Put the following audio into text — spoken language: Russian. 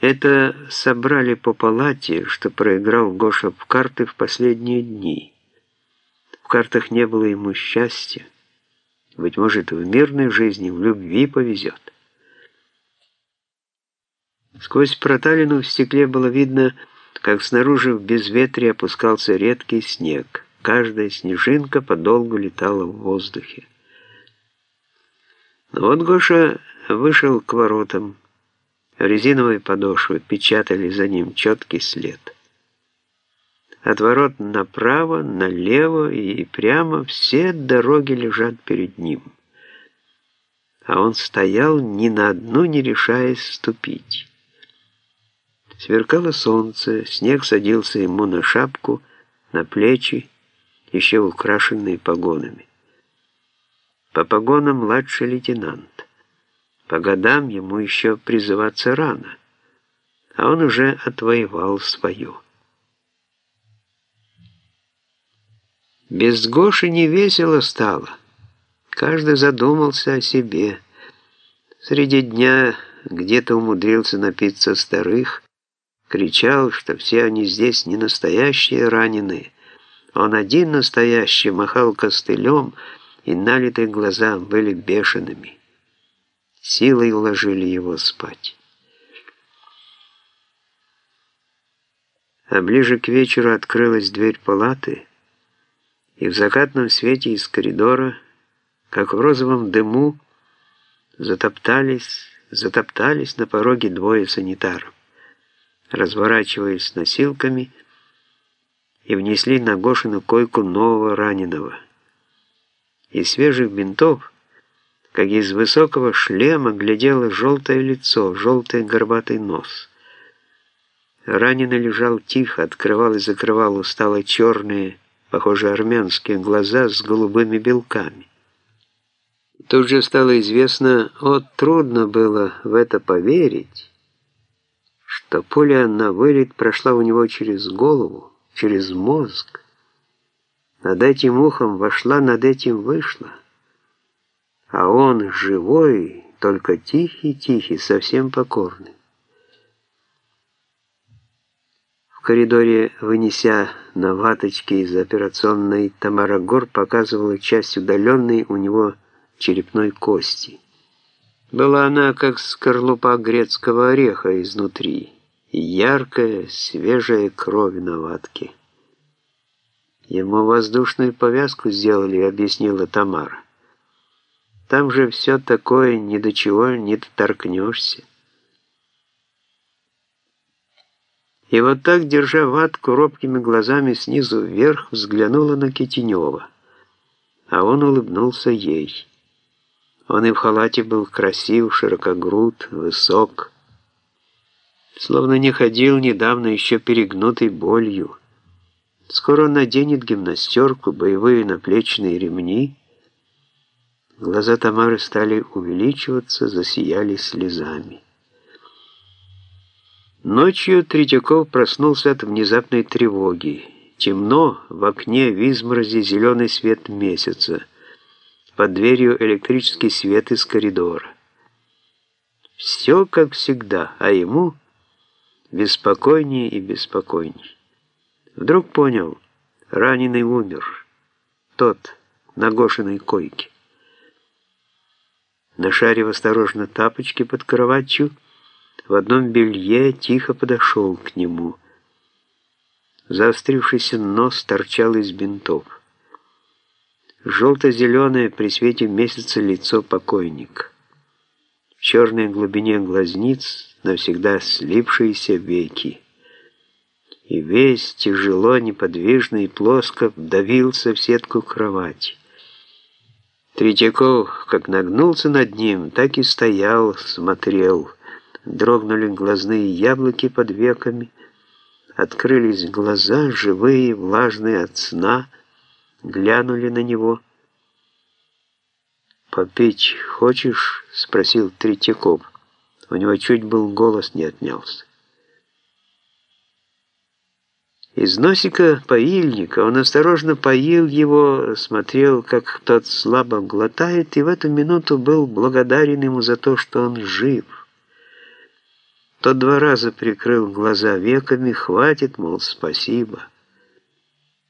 Это собрали по палате, что проиграл Гоша в карты в последние дни. В картах не было ему счастья. Быть может, в мирной жизни, в любви повезет. Сквозь проталину в стекле было видно, как снаружи в безветрие опускался редкий снег. Каждая снежинка подолгу летала в воздухе. Но вот Гоша вышел к воротам. Резиновые подошвы печатали за ним четкий след. От ворот направо, налево и прямо все дороги лежат перед ним. А он стоял, ни на одну не решаясь ступить. Сверкало солнце, снег садился ему на шапку, на плечи, еще украшенные погонами. По погонам младший лейтенант. По годам ему еще призываться рано, а он уже отвоевал свое. Без Гоши не весело стало. Каждый задумался о себе. Среди дня где-то умудрился напиться старых, кричал, что все они здесь не настоящие раненые. Он один настоящий махал костылем, и налитые глаза были бешеными силой уложили его спать. А ближе к вечеру открылась дверь палаты, и в закатном свете из коридора, как в розовом дыму, затоптались, затоптались на пороге двое санитаров, разворачиваясь с носилками, и внесли на Гошину койку нового раненого. Из свежих бинтов как из высокого шлема глядело желтое лицо, желтый горбатый нос. Раненый лежал тихо, открывал и закрывал устало черные, похоже, армянские глаза с голубыми белками. Тут же стало известно, вот трудно было в это поверить, что пуля на вылет прошла у него через голову, через мозг. Над этим ухом вошла, над этим вышла а он живой, только тихий-тихий, совсем покорный. В коридоре, вынеся на ваточке из операционной, Тамара Гор показывала часть удаленной у него черепной кости. Была она как скорлупа грецкого ореха изнутри, и яркая, свежая кровь на ватке. Ему воздушную повязку сделали, объяснила Тамара. Там же все такое, ни до чего не доторкнешься. И вот так, держа ватку робкими глазами снизу вверх, взглянула на Китенева. А он улыбнулся ей. Он и в халате был красив, широкогруд, высок. Словно не ходил недавно еще перегнутый болью. Скоро наденет гимнастерку, боевые наплечные ремни — Глаза Тамары стали увеличиваться, засияли слезами. Ночью Третьяков проснулся от внезапной тревоги. Темно, в окне в изморози зеленый свет месяца. Под дверью электрический свет из коридора. Все как всегда, а ему беспокойнее и беспокойнее. Вдруг понял, раненый умер. Тот, на Гошиной койке. Нашарив осторожно тапочки под кроватью, в одном белье тихо подошел к нему. Заострившийся нос торчал из бинтов. Желто-зеленое при свете месяца лицо покойник. В черной глубине глазниц навсегда слипшиеся веки. И весь тяжело, неподвижно и плоско вдавился в сетку кровати. Третьяков как нагнулся над ним, так и стоял, смотрел. Дрогнули глазные яблоки под веками, открылись глаза, живые, влажные от сна, глянули на него. «Попить хочешь?» — спросил Третьяков. У него чуть был голос не отнялся. Из носика поильника он осторожно поил его, смотрел, как тот слабо глотает, и в эту минуту был благодарен ему за то, что он жив. Тот два раза прикрыл глаза веками, хватит, мол, спасибо.